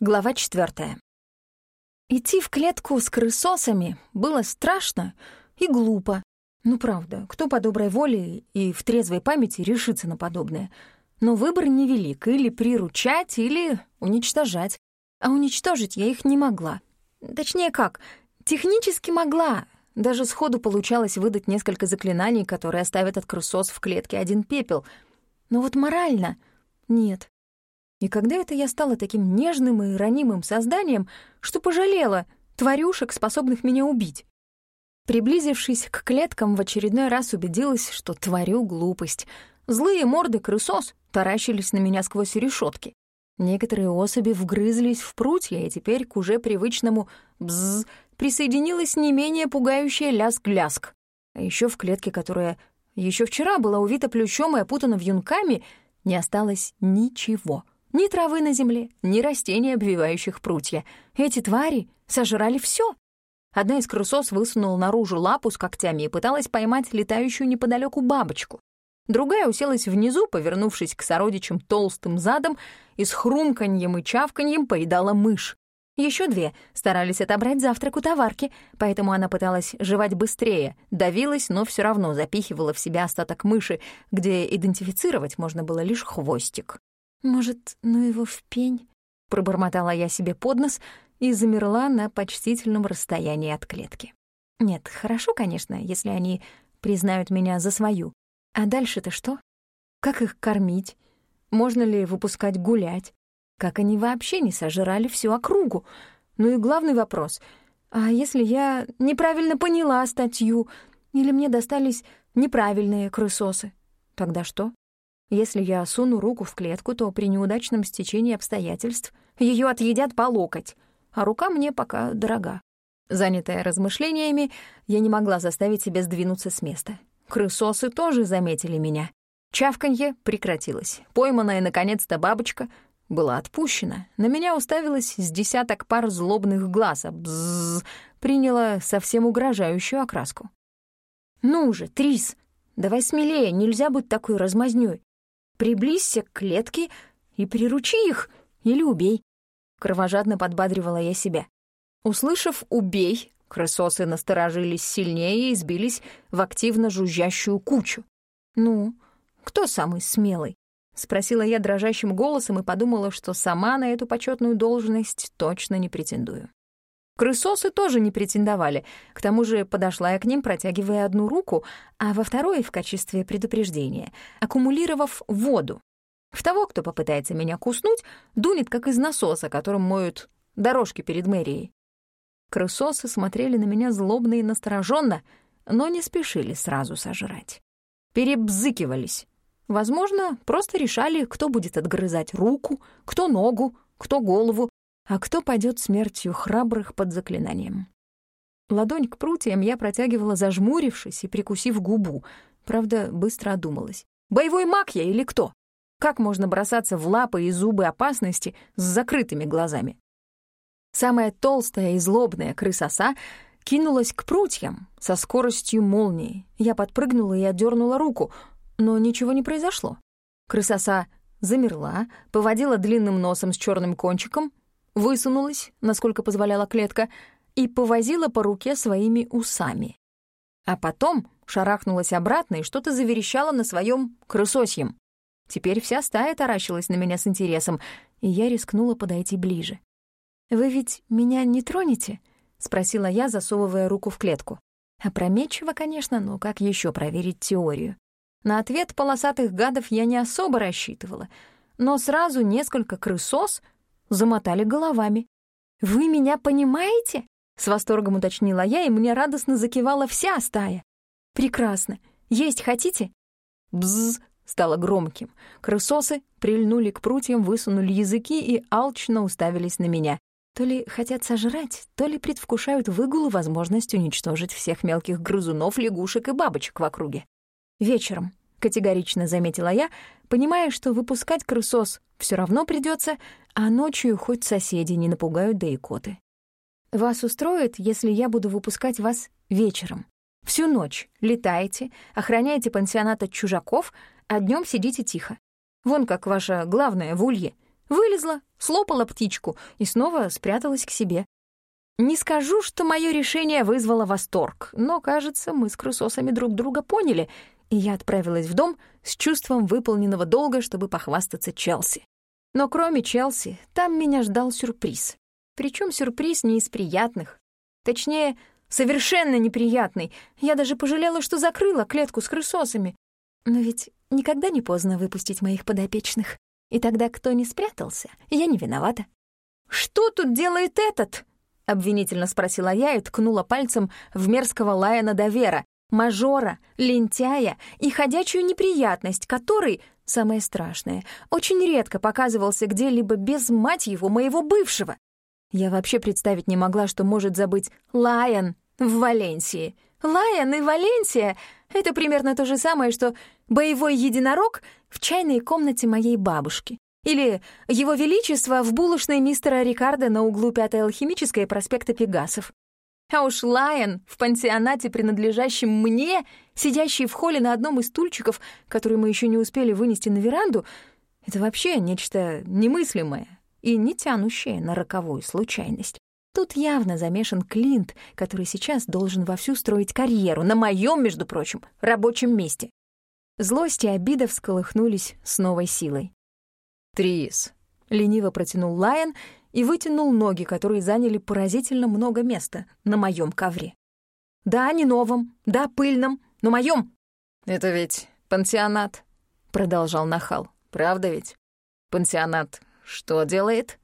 Глава четвертая. Идти в клетку с крысосами было страшно и глупо. Ну правда, кто по доброй воле и в трезвой памяти решится на подобное? Но выбор невелик — или приручать, или уничтожать. А уничтожить я их не могла. Точнее как, технически могла. Даже сходу получалось выдать несколько заклинаний, которые оставят от крысос в клетке один пепел. Но вот морально — нет. И когда это я стала таким нежным и ранимым созданием, что пожалела тварюшек, способных меня убить? Приблизившись к клеткам, в очередной раз убедилась, что творю глупость. Злые морды крысос таращились на меня сквозь решетки. Некоторые особи вгрызлись в прутья, и теперь к уже привычному «бзз» присоединилась не менее пугающая ляск-ляск. А еще в клетке, которая еще вчера была увита плющом и опутана вьюнками, не осталось ничего — ни травы на земле, ни растений, обвивающих прутья. Эти твари сожрали все. Одна из крысос высунула наружу лапу с когтями и пыталась поймать летающую неподалеку бабочку. Другая уселась внизу, повернувшись к сородичам толстым задом, и с хрумканьем и чавканьем поедала мышь. Еще две старались отобрать завтрак у товарки, поэтому она пыталась жевать быстрее, давилась, но все равно запихивала в себя остаток мыши, где идентифицировать можно было лишь хвостик. «Может, ну его в пень?» — пробормотала я себе под нос и замерла на почтительном расстоянии от клетки. Нет, хорошо, конечно, если они признают меня за свою. А дальше-то что? Как их кормить? Можно ли выпускать гулять? Как они вообще не сожрали всю округу? Ну и главный вопрос. А если я неправильно поняла статью, или мне достались неправильные крысосы? Тогда что? Если я суну руку в клетку, то при неудачном стечении обстоятельств ее отъедят по локоть, а рука мне пока дорога. Занятая размышлениями, я не могла заставить себя сдвинуться с места. Крысосы тоже заметили меня. Чавканье прекратилось. Пойманная, наконец-то, бабочка была отпущена. На меня уставилось с десяток пар злобных глаз, а бззз приняла совсем угрожающую окраску. «Ну же, Трис, давай смелее, нельзя быть такой размазнёй. Приблизься к клетке и приручи их, или убей. Кровожадно подбадривала я себя. Услышав «убей», крысосы насторожились сильнее и сбились в активно жужжащую кучу. «Ну, кто самый смелый?» — спросила я дрожащим голосом и подумала, что сама на эту почетную должность точно не претендую. Крысосы тоже не претендовали. К тому же подошла я к ним, протягивая одну руку, а во второй — в качестве предупреждения, аккумулировав воду. В того, кто попытается меня куснуть, дунет, как из насоса, которым моют дорожки перед мэрией. Крысосы смотрели на меня злобно и настороженно, но не спешили сразу сожрать. Перебзыкивались. Возможно, просто решали, кто будет отгрызать руку, кто ногу, кто голову, а кто падет смертью храбрых под заклинанием. Ладонь к прутьям я протягивала, зажмурившись и прикусив губу. Правда, быстро одумалась. Боевой маг я или кто? Как можно бросаться в лапы и зубы опасности с закрытыми глазами? Самая толстая и злобная крысоса кинулась к прутьям со скоростью молнии. Я подпрыгнула и отдернула руку, но ничего не произошло. Крысоса замерла, поводила длинным носом с черным кончиком высунулась, насколько позволяла клетка, и повозила по руке своими усами. А потом шарахнулась обратно и что-то заверещала на своем крысосьем. Теперь вся стая таращилась на меня с интересом, и я рискнула подойти ближе. «Вы ведь меня не тронете?» — спросила я, засовывая руку в клетку. Опрометчиво, конечно, но как еще проверить теорию? На ответ полосатых гадов я не особо рассчитывала, но сразу несколько крысос замотали головами. «Вы меня понимаете?» — с восторгом уточнила я, и мне радостно закивала вся стая. «Прекрасно. Есть хотите?» «Бзз!» — стало громким. Крысосы прильнули к прутьям, высунули языки и алчно уставились на меня. То ли хотят сожрать, то ли предвкушают выгул возможность уничтожить всех мелких грызунов, лягушек и бабочек в округе. Вечером, — категорично заметила я, понимая, что выпускать крысос все равно придется, а ночью хоть соседи не напугают да икоты. «Вас устроит, если я буду выпускать вас вечером? Всю ночь летаете, охраняете пансионат от чужаков, а днем сидите тихо. Вон как ваша главная в улье. Вылезла, слопала птичку и снова спряталась к себе. Не скажу, что мое решение вызвало восторг, но, кажется, мы с крысосами друг друга поняли, и я отправилась в дом с чувством выполненного долга, чтобы похвастаться Челси. Но кроме Челси, там меня ждал сюрприз. Причем сюрприз не из приятных. Точнее, совершенно неприятный. Я даже пожалела, что закрыла клетку с крысосами. Но ведь никогда не поздно выпустить моих подопечных. И тогда кто не спрятался, я не виновата. «Что тут делает этот?» — обвинительно спросила я и ткнула пальцем в мерзкого Лайана Довера, мажора, лентяя и ходячую неприятность, который, самое страшное, очень редко показывался где-либо без, мать его, моего бывшего. Я вообще представить не могла, что может забыть Лайон в Валенсии. Лайон и Валенсия — это примерно то же самое, что боевой единорог в чайной комнате моей бабушки. Или Его Величество в булочной мистера Рикардо на углу Пятой Алхимической проспекта Пегасов. А уж Лайон в пансионате, принадлежащем мне, сидящий в холле на одном из стульчиков, который мы еще не успели вынести на веранду, это вообще нечто немыслимое и не тянущее на роковую случайность. Тут явно замешан Клинт, который сейчас должен вовсю строить карьеру, на моем, между прочим, рабочем месте. Злость и обида всколыхнулись с новой силой. «Трис», — лениво протянул Лайон и вытянул ноги, которые заняли поразительно много места на моем ковре. «Да, не новом, да, пыльном, но моем. «Это ведь пансионат», — продолжал Нахал. «Правда ведь? Пансионат что делает?»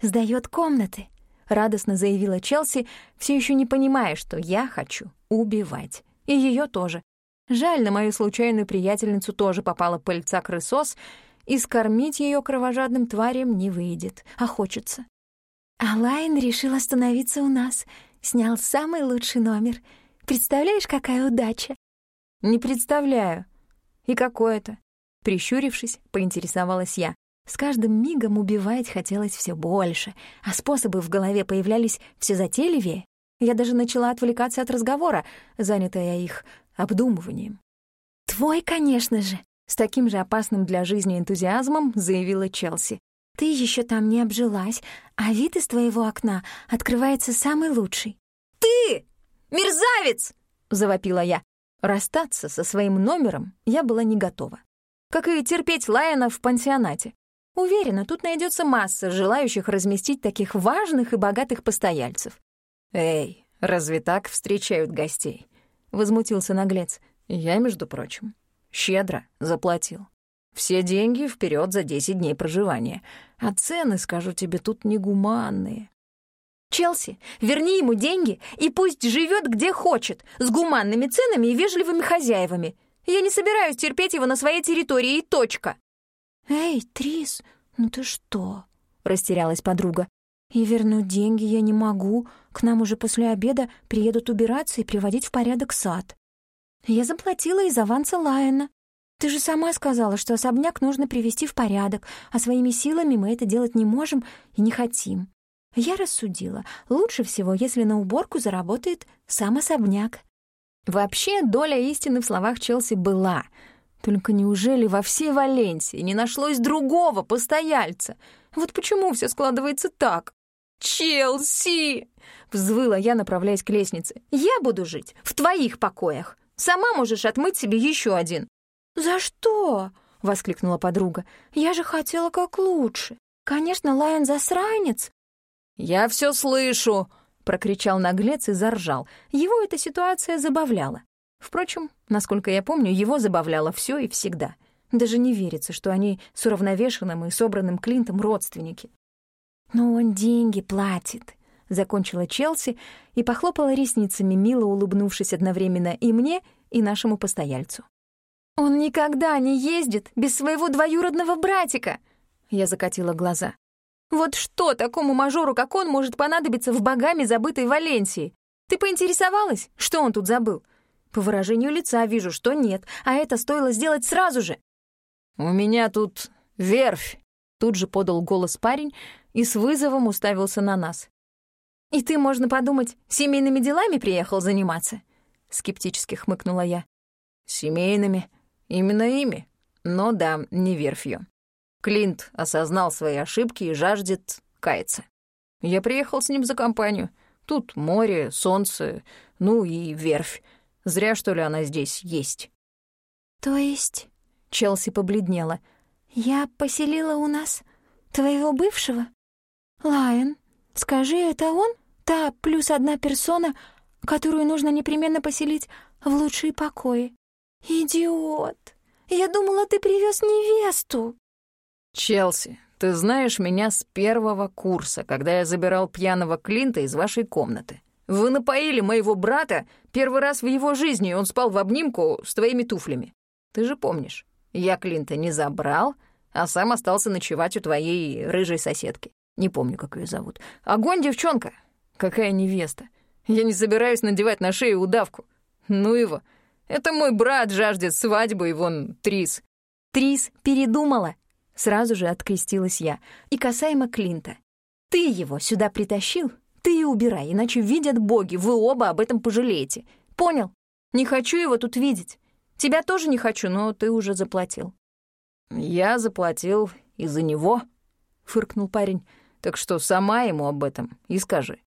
Сдает комнаты», — радостно заявила Челси, все еще не понимая, что я хочу убивать. И ее тоже. Жаль, на мою случайную приятельницу тоже попала пыльца крысос, и скормить ее кровожадным тварям не выйдет, а хочется. А Лайн решил остановиться у нас, снял самый лучший номер. Представляешь, какая удача? Не представляю. И какое это? Прищурившись, поинтересовалась я. С каждым мигом убивать хотелось все больше, а способы в голове появлялись все затейливее. Я даже начала отвлекаться от разговора, занятая их обдумыванием. «Твой, конечно же!» — с таким же опасным для жизни энтузиазмом заявила Челси. «Ты еще там не обжилась, а вид из твоего окна открывается самый лучший». «Ты! Мерзавец!» — завопила я. Расстаться со своим номером я была не готова. Как и терпеть Лайона в пансионате. Уверена, тут найдется масса желающих разместить таких важных и богатых постояльцев. «Эй, разве так встречают гостей?» — возмутился наглец. «Я, между прочим, щедро заплатил. Все деньги вперед за 10 дней проживания. А цены, скажу тебе, тут негуманные». «Челси, верни ему деньги и пусть живет где хочет, с гуманными ценами и вежливыми хозяевами. Я не собираюсь терпеть его на своей территории и точка». «Эй, Трис, ну ты что?» — растерялась подруга. «И вернуть деньги я не могу. К нам уже после обеда приедут убираться и приводить в порядок сад. Я заплатила из аванса Лайена. Ты же сама сказала, что особняк нужно привести в порядок, а своими силами мы это делать не можем и не хотим. Я рассудила, лучше всего, если на уборку заработает сам особняк». Вообще, доля истины в словах Челси была — только неужели во всей Валенсии не нашлось другого постояльца? Вот почему все складывается так? «Челси!» — взвыла я, направляясь к лестнице. «Я буду жить в твоих покоях. Сама можешь отмыть себе еще один». «За что?» — воскликнула подруга. «Я же хотела как лучше. Конечно, Лайон засранец». «Я все слышу!» — прокричал наглец и заржал. Его эта ситуация забавляла. Впрочем, насколько я помню, его забавляло все и всегда. Даже не верится, что они с уравновешенным и собранным Клинтом родственники. «Но он деньги платит», — закончила Челси и похлопала ресницами, мило улыбнувшись одновременно и мне, и нашему постояльцу. «Он никогда не ездит без своего двоюродного братика!» Я закатила глаза. «Вот что такому мажору, как он, может понадобиться в богами забытой Валенсии? Ты поинтересовалась, что он тут забыл? По выражению лица вижу, что нет, а это стоило сделать сразу же. «У меня тут верфь», — тут же подал голос парень и с вызовом уставился на нас. «И ты, можно подумать, семейными делами приехал заниматься?» — скептически хмыкнула я. «Семейными? Именно ими. Но да, не верфью». Клинт осознал свои ошибки и жаждет каяться. Я приехал с ним за компанию. Тут море, солнце, ну и верфь. Зря, что ли, она здесь есть. То есть, Челси побледнела, я поселила у нас твоего бывшего? Лайон, скажи, это он? Та плюс одна персона, которую нужно непременно поселить в лучшие покои. Идиот! Я думала, ты привез невесту. Челси, ты знаешь меня с первого курса, когда я забирал пьяного Клинта из вашей комнаты. Вы напоили моего брата первый раз в его жизни, и он спал в обнимку с твоими туфлями. Ты же помнишь, я Клинта не забрал, а сам остался ночевать у твоей рыжей соседки. Не помню, как ее зовут. Огонь, девчонка! Какая невеста! Я не собираюсь надевать на шею удавку. Ну его. Это мой брат жаждет свадьбы, и вон Трис. Трис передумала. Сразу же открестилась я. И касаемо Клинта. Ты его сюда притащил? Ты и убирай, иначе видят боги, вы оба об этом пожалеете. Понял? Не хочу его тут видеть. Тебя тоже не хочу, но ты уже заплатил. Я заплатил из-за него, фыркнул парень. Так что сама ему об этом и скажи.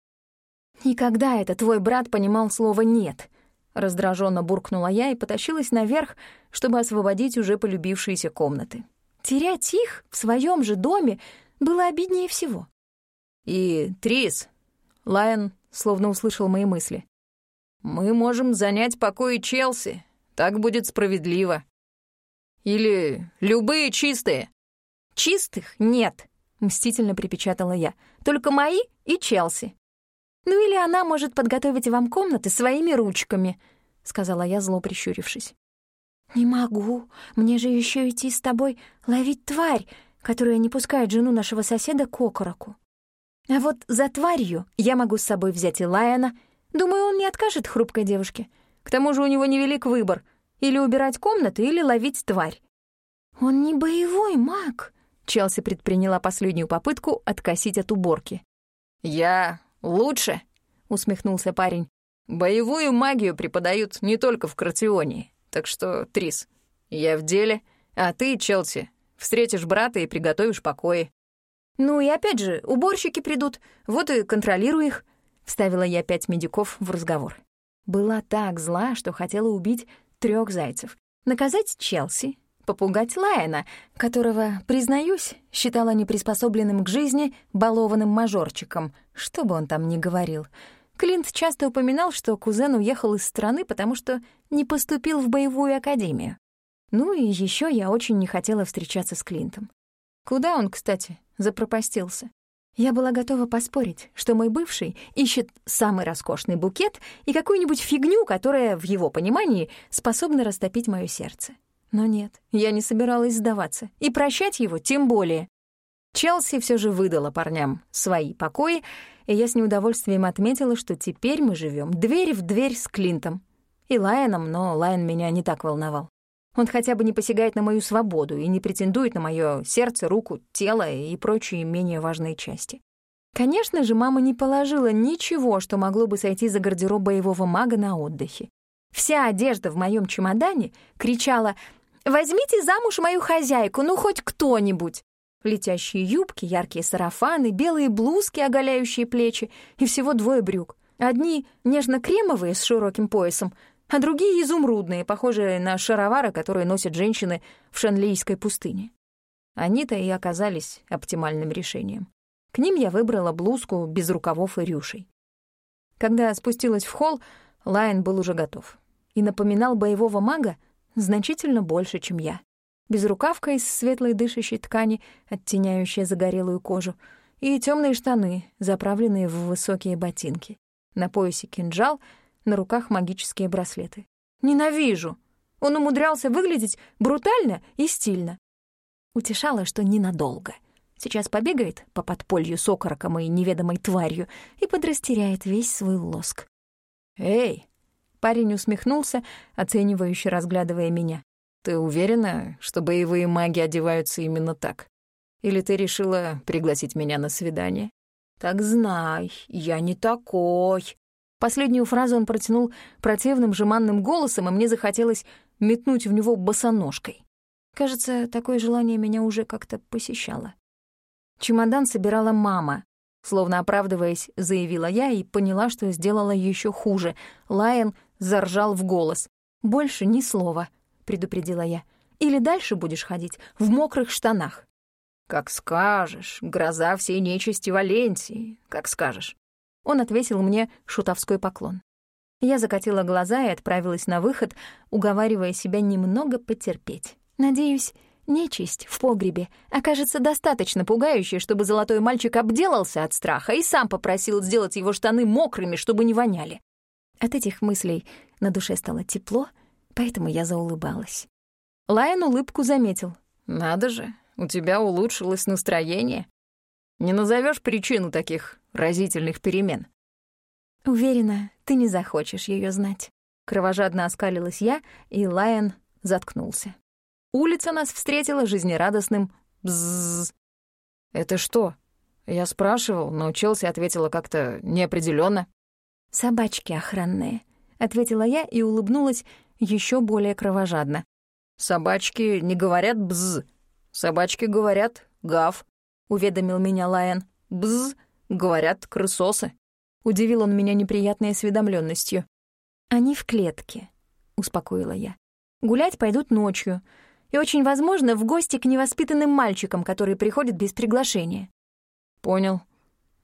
«И когда это твой брат понимал слово «нет»?» Раздраженно буркнула я и потащилась наверх, чтобы освободить уже полюбившиеся комнаты. Терять их в своем же доме было обиднее всего. «И, Трис...» — Лайон словно услышал мои мысли. «Мы можем занять покои Челси. Так будет справедливо. Или любые чистые». «Чистых нет», — мстительно припечатала я. «Только мои и Челси». «Ну или она может подготовить вам комнаты своими ручками», — сказала я, зло прищурившись. «Не могу. Мне же еще идти с тобой ловить тварь, которая не пускает жену нашего соседа к окороку. А вот за тварью я могу с собой взять и Лайона. Думаю, он не откажет хрупкой девушке. К тому же у него невелик выбор — или убирать комнаты, или ловить тварь». «Он не боевой маг», — Челси предприняла последнюю попытку откосить от уборки. «Я лучше», — усмехнулся парень. «Боевую магию преподают не только в Кратионии. Так что, Трис, я в деле, а ты, Челси, встретишь брата и приготовишь покои». «Ну и опять же, уборщики придут, вот и контролируй их», — вставила я пять медиков в разговор. Была так зла, что хотела убить трех зайцев. Наказать Челси, попугать Лайена, которого, признаюсь, считала неприспособленным к жизни балованным мажорчиком, что бы он там ни говорил — Клинт часто упоминал, что кузен уехал из страны, потому что не поступил в боевую академию. Ну и еще я очень не хотела встречаться с Клинтом. Куда он, кстати, запропастился? Я была готова поспорить, что мой бывший ищет самый роскошный букет и какую-нибудь фигню, которая, в его понимании, способна растопить мое сердце. Но нет, я не собиралась сдаваться, и прощать его тем более. Челси все же выдала парням свои покои, и я с неудовольствием отметила, что теперь мы живем дверь в дверь с Клинтом. И Лайоном, но Лайон меня не так волновал. Он хотя бы не посягает на мою свободу и не претендует на мое сердце, руку, тело и прочие менее важные части. Конечно же, мама не положила ничего, что могло бы сойти за гардероб боевого мага на отдыхе. Вся одежда в моем чемодане кричала «Возьмите замуж мою хозяйку, ну хоть кто-нибудь!» Летящие юбки, яркие сарафаны, белые блузки, оголяющие плечи, и всего двое брюк. Одни нежно-кремовые с широким поясом, а другие изумрудные, похожие на шаровары, которые носят женщины в шанлийской пустыне. Они-то и оказались оптимальным решением. К ним я выбрала блузку без рукавов и рюшей. Когда спустилась в холл, Лайон был уже готов и напоминал боевого мага значительно больше, чем я безрукавка из светлой дышащей ткани, оттеняющая загорелую кожу, и темные штаны, заправленные в высокие ботинки. На поясе кинжал, на руках магические браслеты. Ненавижу! Он умудрялся выглядеть брутально и стильно. Утешало, что ненадолго. Сейчас побегает по подполью с окороком и неведомой тварью и подрастеряет весь свой лоск. «Эй!» — парень усмехнулся, оценивающе разглядывая меня. Ты уверена, что боевые маги одеваются именно так? Или ты решила пригласить меня на свидание? Так знай, я не такой. Последнюю фразу он протянул противным жеманным голосом, и мне захотелось метнуть в него босоножкой. Кажется, такое желание меня уже как-то посещало. Чемодан собирала мама. Словно оправдываясь, заявила я и поняла, что сделала еще хуже. Лайон заржал в голос. «Больше ни слова», — предупредила я. «Или дальше будешь ходить в мокрых штанах». «Как скажешь, гроза всей нечисти Валенсии, как скажешь». Он отвесил мне шутовской поклон. Я закатила глаза и отправилась на выход, уговаривая себя немного потерпеть. Надеюсь, нечисть в погребе окажется достаточно пугающей, чтобы золотой мальчик обделался от страха и сам попросил сделать его штаны мокрыми, чтобы не воняли. От этих мыслей на душе стало тепло, поэтому я заулыбалась. Лайон улыбку заметил. «Надо же, у тебя улучшилось настроение. Не назовешь причину таких разительных перемен?» «Уверена, ты не захочешь ее знать». Кровожадно оскалилась я, и Лайон заткнулся. Улица нас встретила жизнерадостным «бззз». «Это что?» Я спрашивал, но Челси ответила как-то неопределенно. «Собачки охранные», — ответила я и улыбнулась еще более кровожадно. «Собачки не говорят «бз», собачки говорят «гав», — уведомил меня Лайон. «Бз» говорят крысосы. Удивил он меня неприятной осведомленностью. «Они в клетке», — успокоила я. «Гулять пойдут ночью, и очень возможно в гости к невоспитанным мальчикам, которые приходят без приглашения». «Понял.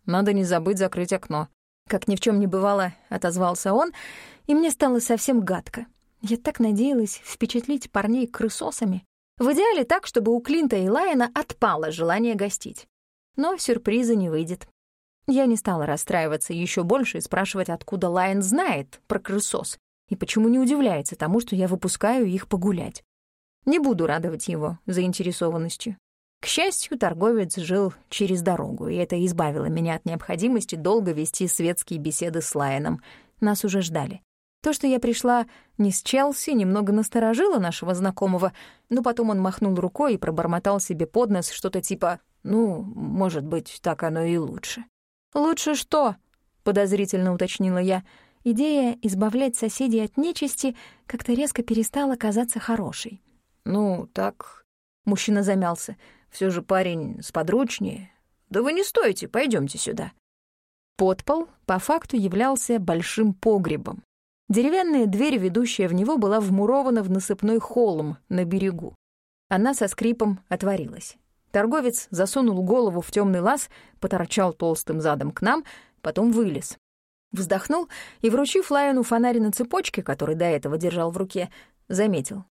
Надо не забыть закрыть окно», как ни в чем не бывало, отозвался он, и мне стало совсем гадко. Я так надеялась впечатлить парней крысосами. В идеале так, чтобы у Клинта и Лайена отпало желание гостить. Но сюрприза не выйдет. Я не стала расстраиваться еще больше и спрашивать, откуда Лайен знает про крысос и почему не удивляется тому, что я выпускаю их погулять. Не буду радовать его заинтересованностью. К счастью, торговец жил через дорогу, и это избавило меня от необходимости долго вести светские беседы с Лайоном. Нас уже ждали. То, что я пришла не с Челси, немного насторожило нашего знакомого, но потом он махнул рукой и пробормотал себе под нос что-то типа «Ну, может быть, так оно и лучше». «Лучше что?» — подозрительно уточнила я. Идея избавлять соседей от нечисти как-то резко перестала казаться хорошей. «Ну, так...» — мужчина замялся — все же парень сподручнее. Да вы не стойте, пойдемте сюда». Подпол по факту являлся большим погребом. Деревянная дверь, ведущая в него, была вмурована в насыпной холм на берегу. Она со скрипом отворилась. Торговец засунул голову в темный лаз, поторчал толстым задом к нам, потом вылез. Вздохнул и, вручив Лайону фонарь на цепочке, который до этого держал в руке, заметил.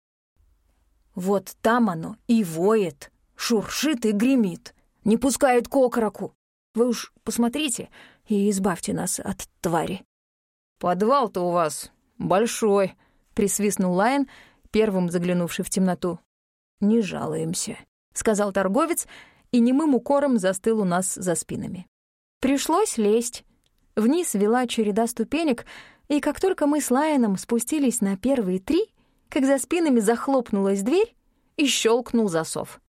«Вот там оно и воет!» Шуршит и гремит, не пускает к окороку. Вы уж посмотрите и избавьте нас от твари». «Подвал-то у вас большой», — присвистнул Лайн, первым заглянувший в темноту. «Не жалуемся», — сказал торговец, и немым укором застыл у нас за спинами. Пришлось лезть. Вниз вела череда ступенек, и как только мы с Лайоном спустились на первые три, как за спинами захлопнулась дверь и щелкнул засов.